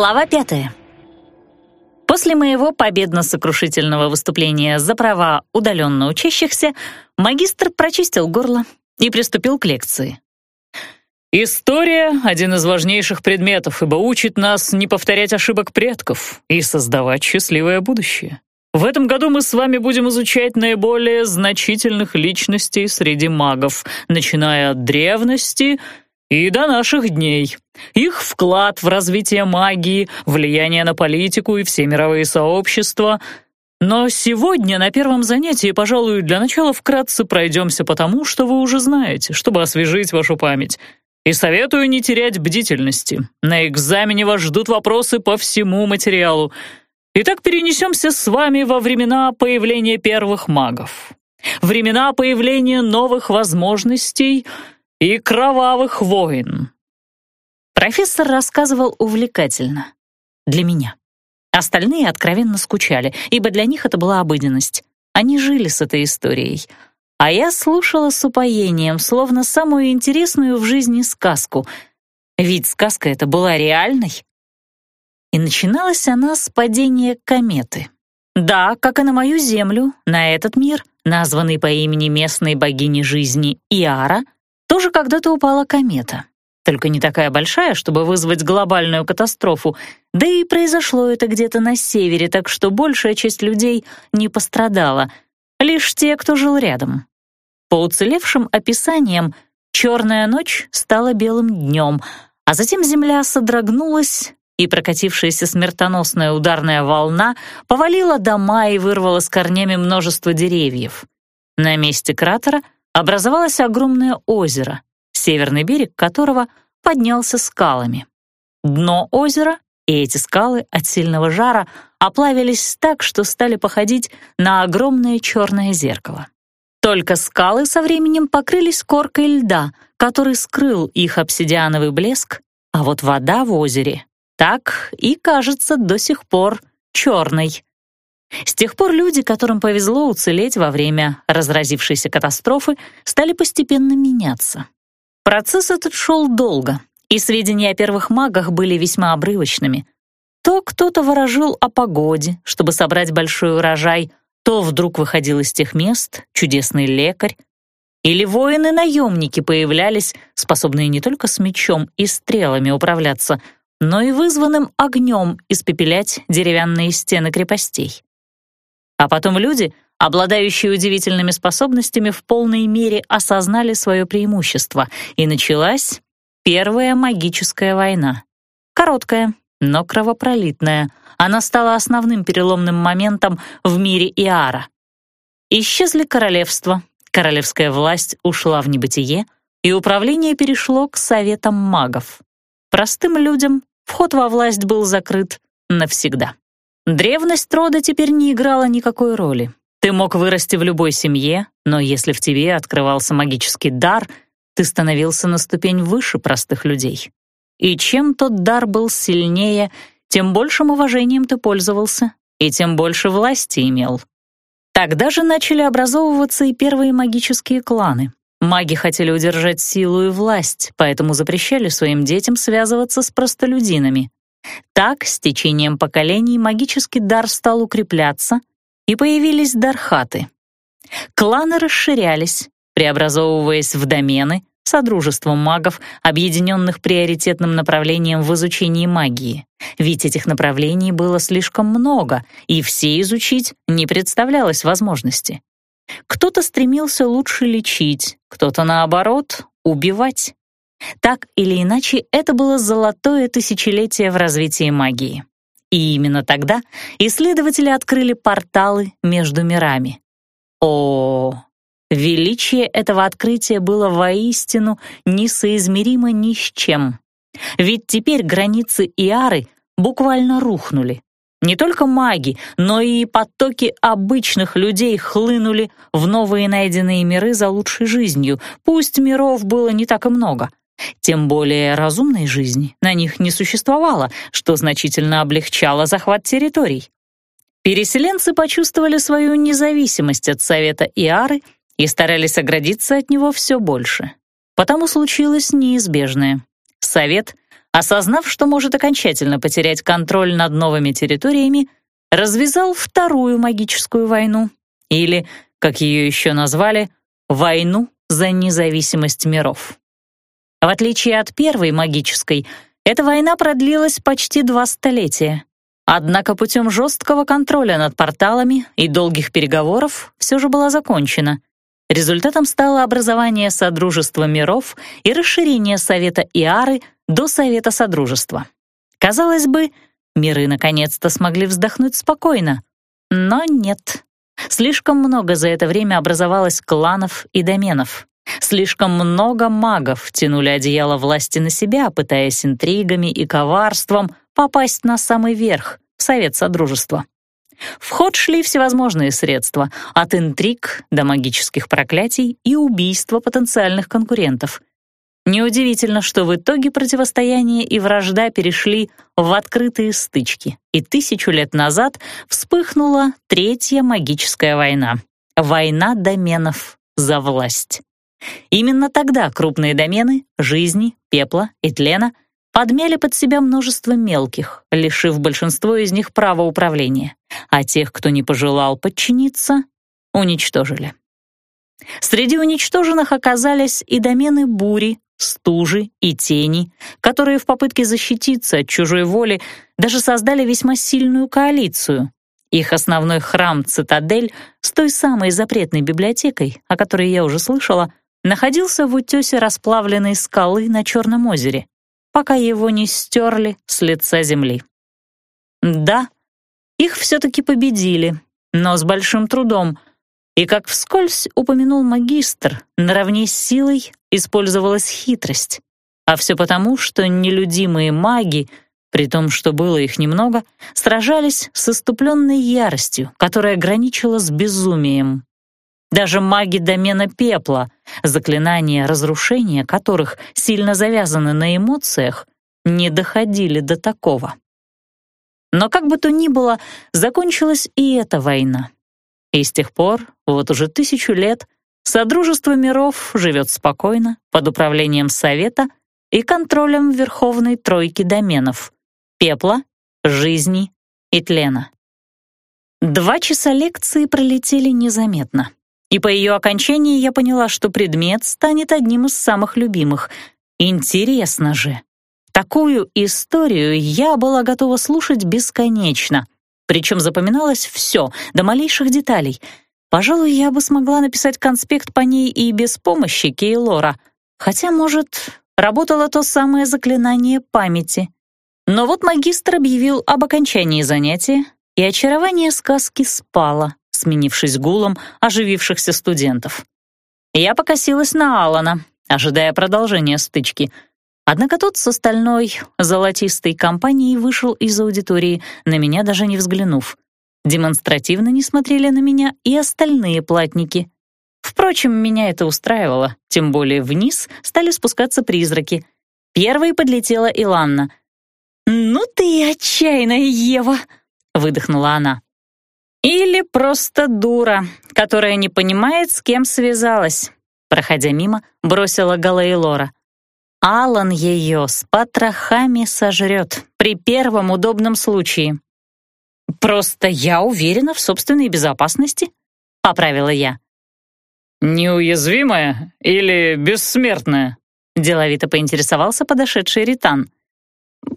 Глава пятая. После моего победно-сокрушительного выступления за права удаленно учащихся, магистр прочистил горло и приступил к лекции. История — один из важнейших предметов, ибо учит нас не повторять ошибок предков и создавать счастливое будущее. В этом году мы с вами будем изучать наиболее значительных личностей среди магов, начиная от древности и до наших дней. Их вклад в развитие магии, влияние на политику и все мировые сообщества. Но сегодня на первом занятии, пожалуй, для начала вкратце пройдемся по тому, что вы уже знаете, чтобы освежить вашу память. И советую не терять бдительности. На экзамене вас ждут вопросы по всему материалу. Итак, перенесемся с вами во времена появления первых магов. Времена появления новых возможностей и кровавых войн. Профессор рассказывал увлекательно. Для меня. Остальные откровенно скучали, ибо для них это была обыденность. Они жили с этой историей — а я слушала с упоением, словно самую интересную в жизни сказку. Ведь сказка эта была реальной. И начиналась она с падения кометы. Да, как и на мою землю, на этот мир, названный по имени местной богини жизни Иара, тоже когда-то упала комета. Только не такая большая, чтобы вызвать глобальную катастрофу, да и произошло это где-то на севере, так что большая часть людей не пострадала, лишь те, кто жил рядом. По уцелевшим описаниям, черная ночь стала белым днем, а затем земля содрогнулась, и прокатившаяся смертоносная ударная волна повалила дома и вырвала с корнями множество деревьев. На месте кратера образовалось огромное озеро, северный берег которого поднялся скалами. Дно озера и эти скалы от сильного жара оплавились так, что стали походить на огромное черное зеркало. Только скалы со временем покрылись коркой льда, который скрыл их обсидиановый блеск, а вот вода в озере так и кажется до сих пор черной. С тех пор люди, которым повезло уцелеть во время разразившейся катастрофы, стали постепенно меняться. Процесс этот шел долго, и сведения о первых магах были весьма обрывочными. То кто-то ворожил о погоде, чтобы собрать большой урожай, то вдруг выходил из тех мест чудесный лекарь, или воины-наемники появлялись, способные не только с мечом и стрелами управляться, но и вызванным огнем испепелять деревянные стены крепостей. А потом люди, обладающие удивительными способностями, в полной мере осознали свое преимущество, и началась Первая магическая война. Короткая, но кровопролитная — она стала основным переломным моментом в мире Иара. Исчезли королевства, королевская власть ушла в небытие, и управление перешло к советам магов. Простым людям вход во власть был закрыт навсегда. Древность рода теперь не играла никакой роли. Ты мог вырасти в любой семье, но если в тебе открывался магический дар, ты становился на ступень выше простых людей. И чем тот дар был сильнее, тем большим уважением ты пользовался и тем больше власти имел. Тогда же начали образовываться и первые магические кланы. Маги хотели удержать силу и власть, поэтому запрещали своим детям связываться с простолюдинами. Так, с течением поколений магический дар стал укрепляться, и появились дархаты. Кланы расширялись, преобразовываясь в домены, содружеством магов, объединенных приоритетным направлением в изучении магии. Ведь этих направлений было слишком много, и все изучить не представлялось возможности. Кто-то стремился лучше лечить, кто-то, наоборот, убивать. Так или иначе, это было золотое тысячелетие в развитии магии. И именно тогда исследователи открыли порталы между мирами. О, Величие этого открытия было воистину несоизмеримо ни с чем. Ведь теперь границы Иары буквально рухнули. Не только маги, но и потоки обычных людей хлынули в новые найденные миры за лучшей жизнью, пусть миров было не так и много. Тем более разумной жизни на них не существовало, что значительно облегчало захват территорий. Переселенцы почувствовали свою независимость от Совета Иары и старались оградиться от него все больше. Потому случилось неизбежное. Совет осознав, что может окончательно потерять контроль над новыми территориями, развязал вторую магическую войну, или, как ее еще назвали, «войну за независимость миров». В отличие от первой магической, эта война продлилась почти два столетия. Однако путем жесткого контроля над порталами и долгих переговоров все же была закончена. Результатом стало образование Содружества миров и расширение Совета Иары до Совета Содружества. Казалось бы, миры наконец-то смогли вздохнуть спокойно. Но нет. Слишком много за это время образовалось кланов и доменов. Слишком много магов тянули одеяло власти на себя, пытаясь интригами и коварством попасть на самый верх, в Совет Содружества. В ход шли всевозможные средства, от интриг до магических проклятий и убийства потенциальных конкурентов. Неудивительно, что в итоге противостояние и вражда перешли в открытые стычки, и тысячу лет назад вспыхнула Третья магическая война — война доменов за власть. Именно тогда крупные домены жизни, пепла и тлена подмяли под себя множество мелких, лишив большинство из них права управления, а тех, кто не пожелал подчиниться, уничтожили. Среди уничтоженных оказались и домены бури, стужи и тени, которые в попытке защититься от чужой воли даже создали весьма сильную коалицию. Их основной храм «Цитадель» с той самой запретной библиотекой, о которой я уже слышала, находился в утесе расплавленной скалы на Черном озере, пока его не стерли с лица земли. Да, их все-таки победили, но с большим трудом, и, как вскользь упомянул магистр, наравне с силой использовалась хитрость. А все потому, что нелюдимые маги, при том, что было их немного, сражались с иступленной яростью, которая граничила с безумием. Даже маги домена пепла, заклинания разрушения которых сильно завязаны на эмоциях, не доходили до такого. Но как бы то ни было, закончилась и эта война. И с тех пор, вот уже тысячу лет, Содружество миров живет спокойно под управлением Совета и контролем Верховной Тройки доменов — пепла, жизни и тлена. Два часа лекции пролетели незаметно. И по ее окончании я поняла, что предмет станет одним из самых любимых. Интересно же. Такую историю я была готова слушать бесконечно. Причем запоминалось все, до малейших деталей. Пожалуй, я бы смогла написать конспект по ней и без помощи Кейлора. Хотя, может, работало то самое заклинание памяти. Но вот магистр объявил об окончании занятия, и очарование сказки спало сменившись гулом оживившихся студентов. Я покосилась на Алана, ожидая продолжения стычки. Однако тот с остальной золотистой компанией вышел из аудитории, на меня даже не взглянув. Демонстративно не смотрели на меня и остальные платники. Впрочем, меня это устраивало, тем более вниз стали спускаться призраки. Первой подлетела Иланна. «Ну ты отчаянная, Ева!» — выдохнула она. Или просто дура, которая не понимает, с кем связалась. Проходя мимо, бросила Галаэлора. Алан ее с потрохами сожрет при первом удобном случае. «Просто я уверена в собственной безопасности», — поправила я. «Неуязвимая или бессмертная?» — деловито поинтересовался подошедший Ритан.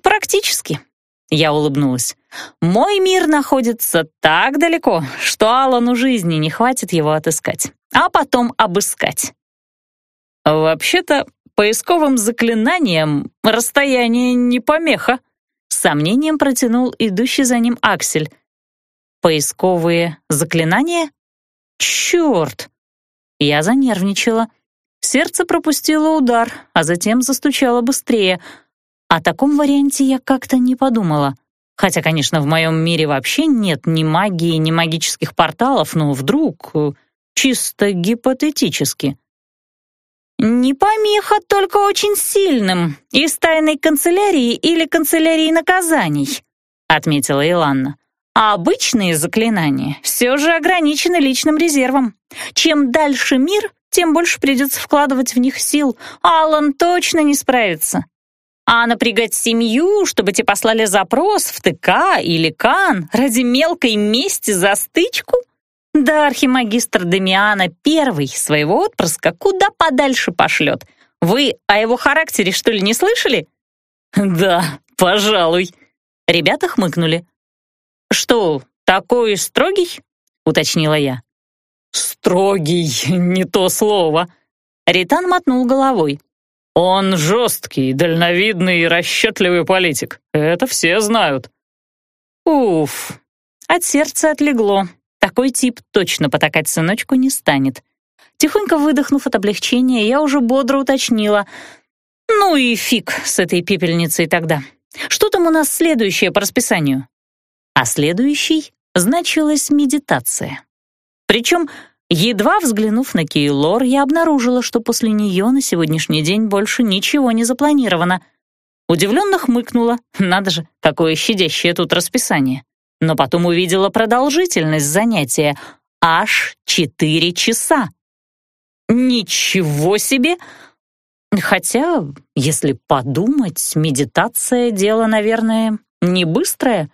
«Практически», я улыбнулась. «Мой мир находится так далеко, что Алану жизни не хватит его отыскать, а потом обыскать». «Вообще-то, поисковым заклинанием расстояние не помеха», с сомнением протянул идущий за ним Аксель. «Поисковые заклинания? Черт!» Я занервничала. Сердце пропустило удар, а затем застучало быстрее — о таком варианте я как-то не подумала. Хотя, конечно, в моем мире вообще нет ни магии, ни магических порталов, но вдруг, э, чисто гипотетически. «Не помеха, только очень сильным, из тайной канцелярии или канцелярии наказаний», отметила Иланна. А обычные заклинания все же ограничены личным резервом. Чем дальше мир, тем больше придется вкладывать в них сил. Алан точно не справится. А напрягать семью, чтобы те послали запрос в ТК или КАН ради мелкой мести за стычку? Да, архимагистр Дамиана первый своего отпрыска куда подальше пошлет. Вы о его характере, что ли, не слышали? Да, пожалуй. Ребята хмыкнули. Что, такой строгий? Уточнила я. Строгий, не то слово. Ритан мотнул головой. Он жесткий, дальновидный и расчетливый политик. Это все знают. Уф, от сердца отлегло. Такой тип точно потакать сыночку не станет. Тихонько выдохнув от облегчения, я уже бодро уточнила. Ну и фиг с этой пепельницей тогда. Что там у нас следующее по расписанию? А следующий значилась медитация. Причем Едва взглянув на Кейлор, я обнаружила, что после нее на сегодняшний день больше ничего не запланировано. Удивленно хмыкнула. Надо же, какое щадящее тут расписание. Но потом увидела продолжительность занятия. Аж четыре часа. Ничего себе! Хотя, если подумать, медитация — дело, наверное, не быстрое.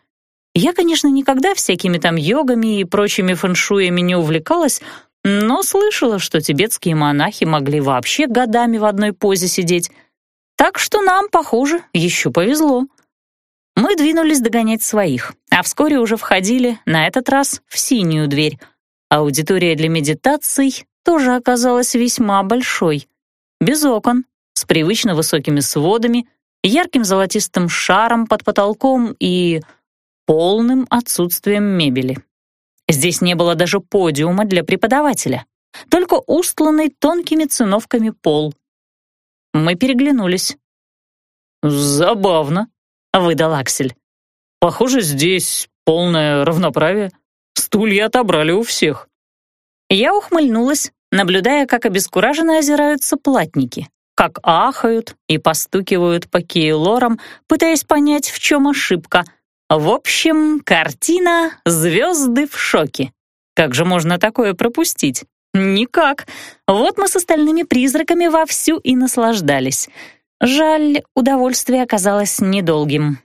Я, конечно, никогда всякими там йогами и прочими фэншуями не увлекалась, но слышала, что тибетские монахи могли вообще годами в одной позе сидеть. Так что нам, похоже, еще повезло. Мы двинулись догонять своих, а вскоре уже входили, на этот раз, в синюю дверь. Аудитория для медитаций тоже оказалась весьма большой. Без окон, с привычно высокими сводами, ярким золотистым шаром под потолком и полным отсутствием мебели. Здесь не было даже подиума для преподавателя, только устланный тонкими циновками пол. Мы переглянулись. «Забавно», — выдал Аксель. «Похоже, здесь полное равноправие. Стулья отобрали у всех». Я ухмыльнулась, наблюдая, как обескураженно озираются платники, как ахают и постукивают по кейлорам, пытаясь понять, в чем ошибка — в общем, картина «Звезды в шоке». Как же можно такое пропустить? Никак. Вот мы с остальными призраками вовсю и наслаждались. Жаль, удовольствие оказалось недолгим.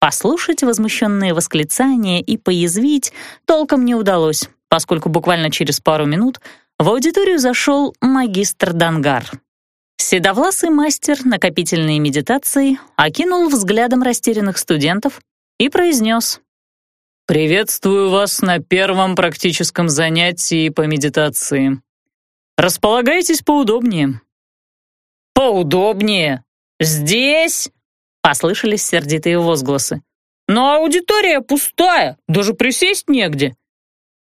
Послушать возмущенные восклицания и поязвить толком не удалось, поскольку буквально через пару минут в аудиторию зашел магистр Дангар. Седовласый мастер накопительной медитации окинул взглядом растерянных студентов, и произнес «Приветствую вас на первом практическом занятии по медитации. Располагайтесь поудобнее». «Поудобнее? Здесь?» — послышались сердитые возгласы. «Но аудитория пустая, даже присесть негде».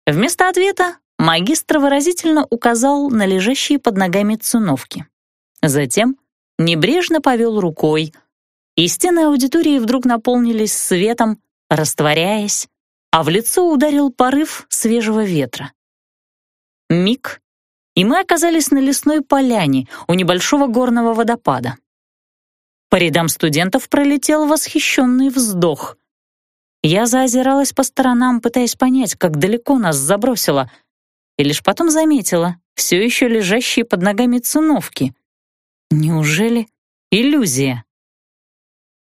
Вместо ответа магистр выразительно указал на лежащие под ногами циновки. Затем небрежно повел рукой — и стены аудитории вдруг наполнились светом, растворяясь, а в лицо ударил порыв свежего ветра. Миг, и мы оказались на лесной поляне у небольшого горного водопада. По рядам студентов пролетел восхищенный вздох. Я заозиралась по сторонам, пытаясь понять, как далеко нас забросило, и лишь потом заметила все еще лежащие под ногами циновки. Неужели иллюзия?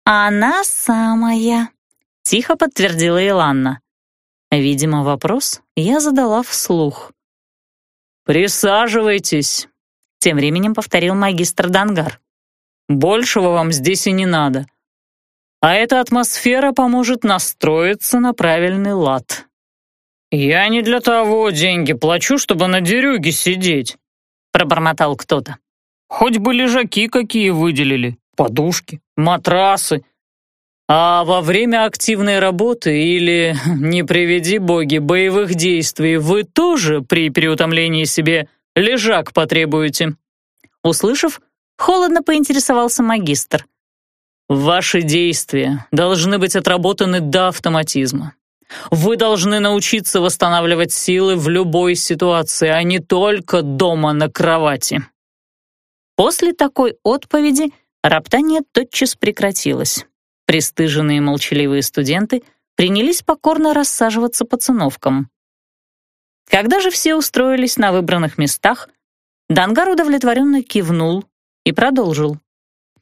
«Она самая», — тихо подтвердила Иланна. Видимо, вопрос я задала вслух. «Присаживайтесь», — тем временем повторил магистр Дангар. «Большего вам здесь и не надо. А эта атмосфера поможет настроиться на правильный лад». «Я не для того деньги плачу, чтобы на дерюге сидеть», — пробормотал кто-то. «Хоть бы лежаки какие выделили» подушки, матрасы. А во время активной работы или, не приведи боги, боевых действий вы тоже при переутомлении себе лежак потребуете?» Услышав, холодно поинтересовался магистр. «Ваши действия должны быть отработаны до автоматизма. Вы должны научиться восстанавливать силы в любой ситуации, а не только дома на кровати». После такой отповеди Роптание тотчас прекратилось. Престыженные молчаливые студенты принялись покорно рассаживаться по циновкам. Когда же все устроились на выбранных местах, Дангар удовлетворенно кивнул и продолжил.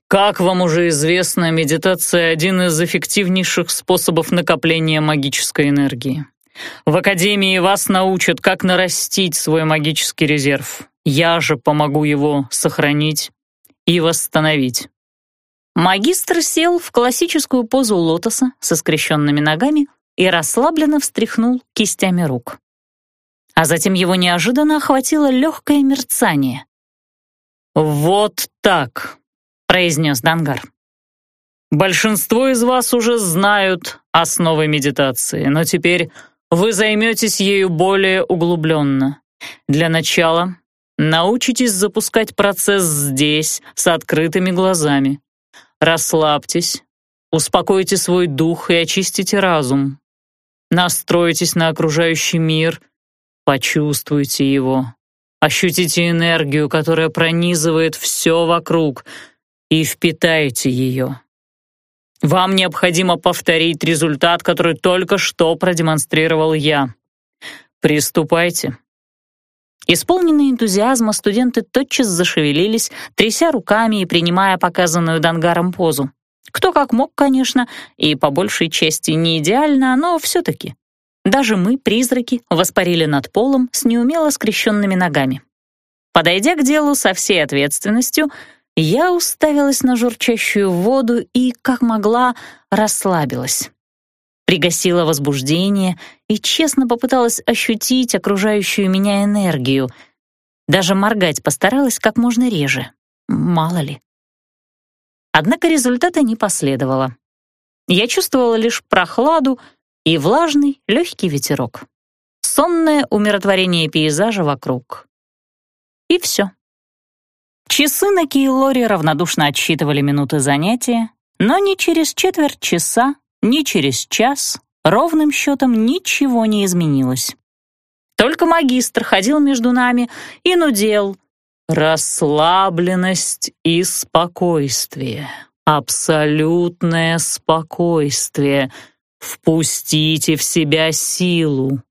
Как вам уже известно, медитация — один из эффективнейших способов накопления магической энергии. В Академии вас научат, как нарастить свой магический резерв. Я же помогу его сохранить и восстановить. Магистр сел в классическую позу лотоса со скрещенными ногами и расслабленно встряхнул кистями рук. А затем его неожиданно охватило легкое мерцание. «Вот так», — произнес Дангар. «Большинство из вас уже знают основы медитации, но теперь вы займетесь ею более углубленно. Для начала научитесь запускать процесс здесь, с открытыми глазами. Расслабьтесь, успокойте свой дух и очистите разум. Настройтесь на окружающий мир, почувствуйте его. Ощутите энергию, которая пронизывает все вокруг, и впитайте ее. Вам необходимо повторить результат, который только что продемонстрировал я. Приступайте. Исполненные энтузиазма студенты тотчас зашевелились, тряся руками и принимая показанную Дангаром позу. Кто как мог, конечно, и по большей части не идеально, но все-таки. Даже мы, призраки, воспарили над полом с неумело скрещенными ногами. Подойдя к делу со всей ответственностью, я уставилась на журчащую воду и, как могла, расслабилась пригасила возбуждение и честно попыталась ощутить окружающую меня энергию. Даже моргать постаралась как можно реже. Мало ли. Однако результата не последовало. Я чувствовала лишь прохладу и влажный легкий ветерок. Сонное умиротворение пейзажа вокруг. И все. Часы на Кейлоре равнодушно отсчитывали минуты занятия, но не через четверть часа ни через час ровным счетом ничего не изменилось. Только магистр ходил между нами и нудел. Расслабленность и спокойствие. Абсолютное спокойствие. Впустите в себя силу.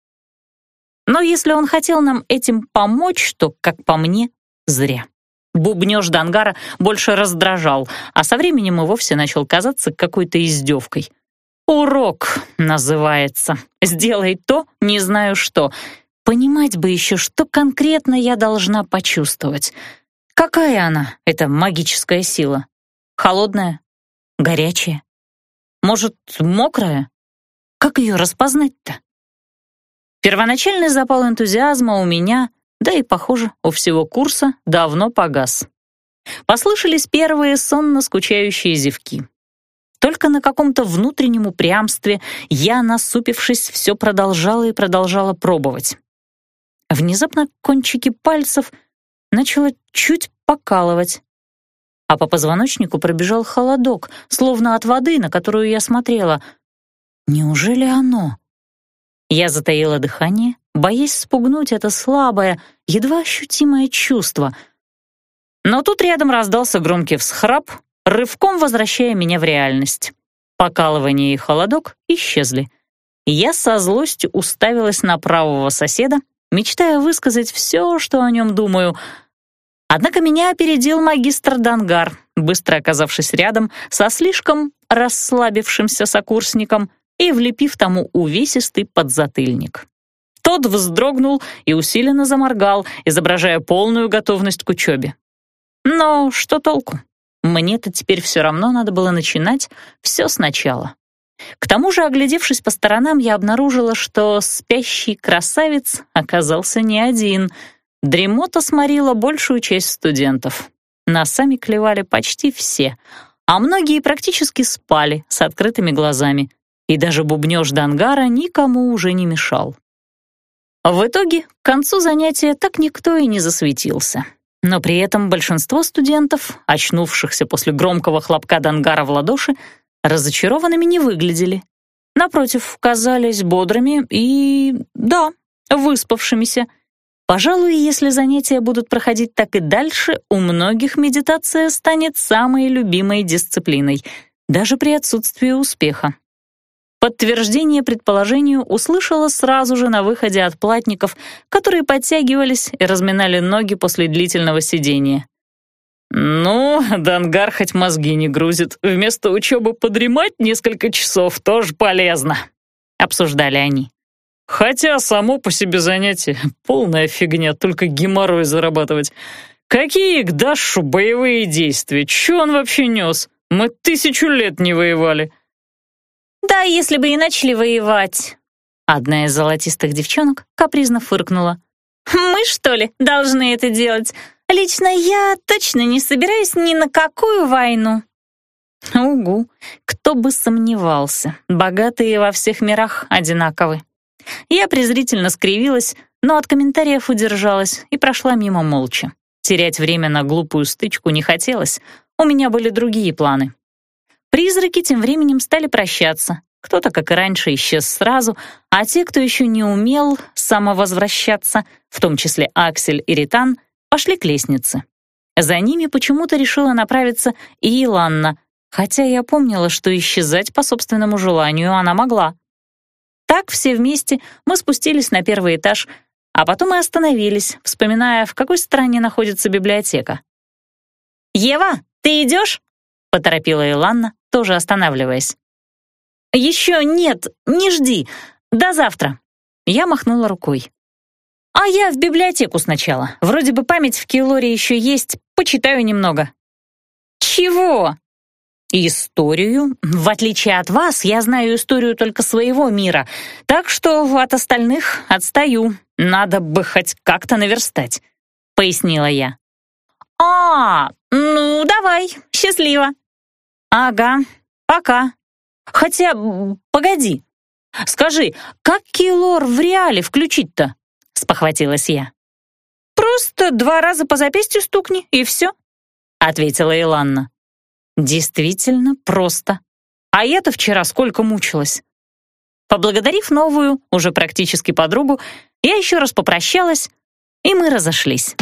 Но если он хотел нам этим помочь, то, как по мне, зря. Бубнёж Дангара больше раздражал, а со временем и вовсе начал казаться какой-то издевкой — «Урок» называется. «Сделай то, не знаю что». Понимать бы еще, что конкретно я должна почувствовать. Какая она, эта магическая сила? Холодная? Горячая? Может, мокрая? Как ее распознать-то? Первоначальный запал энтузиазма у меня, да и, похоже, у всего курса давно погас. Послышались первые сонно скучающие зевки. Только на каком-то внутреннем упрямстве я, насупившись, все продолжала и продолжала пробовать. Внезапно кончики пальцев начало чуть покалывать, а по позвоночнику пробежал холодок, словно от воды, на которую я смотрела. Неужели оно? Я затаила дыхание, боясь спугнуть это слабое, едва ощутимое чувство. Но тут рядом раздался громкий всхрап, рывком возвращая меня в реальность. Покалывание и холодок исчезли. Я со злостью уставилась на правого соседа, мечтая высказать все, что о нем думаю. Однако меня опередил магистр Дангар, быстро оказавшись рядом со слишком расслабившимся сокурсником и влепив тому увесистый подзатыльник. Тот вздрогнул и усиленно заморгал, изображая полную готовность к учебе. Но что толку? Мне-то теперь все равно надо было начинать все сначала. К тому же, оглядевшись по сторонам, я обнаружила, что спящий красавец оказался не один. Дремота сморила большую часть студентов. Носами клевали почти все, а многие практически спали с открытыми глазами. И даже бубнёж Дангара никому уже не мешал. В итоге, к концу занятия так никто и не засветился. Но при этом большинство студентов, очнувшихся после громкого хлопка Дангара в ладоши, разочарованными не выглядели. Напротив, казались бодрыми и, да, выспавшимися. Пожалуй, если занятия будут проходить так и дальше, у многих медитация станет самой любимой дисциплиной, даже при отсутствии успеха. Подтверждение предположению услышала сразу же на выходе от платников, которые подтягивались и разминали ноги после длительного сидения. «Ну, Дангар хоть мозги не грузит. Вместо учебы подремать несколько часов тоже полезно», — обсуждали они. «Хотя само по себе занятие — полная фигня, только геморрой зарабатывать. Какие к Дашу боевые действия? Чё он вообще нес? Мы тысячу лет не воевали». «Да, если бы и начали воевать». Одна из золотистых девчонок капризно фыркнула. «Мы, что ли, должны это делать? Лично я точно не собираюсь ни на какую войну». Угу, кто бы сомневался, богатые во всех мирах одинаковы. Я презрительно скривилась, но от комментариев удержалась и прошла мимо молча. Терять время на глупую стычку не хотелось, у меня были другие планы. Призраки тем временем стали прощаться. Кто-то, как и раньше, исчез сразу, а те, кто еще не умел самовозвращаться, в том числе Аксель и Ритан, пошли к лестнице. За ними почему-то решила направиться и Иланна, хотя я помнила, что исчезать по собственному желанию она могла. Так все вместе мы спустились на первый этаж, а потом и остановились, вспоминая, в какой стране находится библиотека. «Ева, ты идешь?» — поторопила Иланна, тоже останавливаясь. «Еще нет, не жди. До завтра». Я махнула рукой. «А я в библиотеку сначала. Вроде бы память в Килоре еще есть, почитаю немного». «Чего?» «Историю. В отличие от вас, я знаю историю только своего мира, так что от остальных отстаю. Надо бы хоть как-то наверстать», — пояснила я. «А, ну давай, счастливо». «Ага, пока. Хотя, погоди. Скажи, как Килор в реале включить-то?» спохватилась я. «Просто два раза по запястью стукни, и все», — ответила Иланна. «Действительно просто. А я-то вчера сколько мучилась». Поблагодарив новую, уже практически подругу, я еще раз попрощалась, и мы разошлись.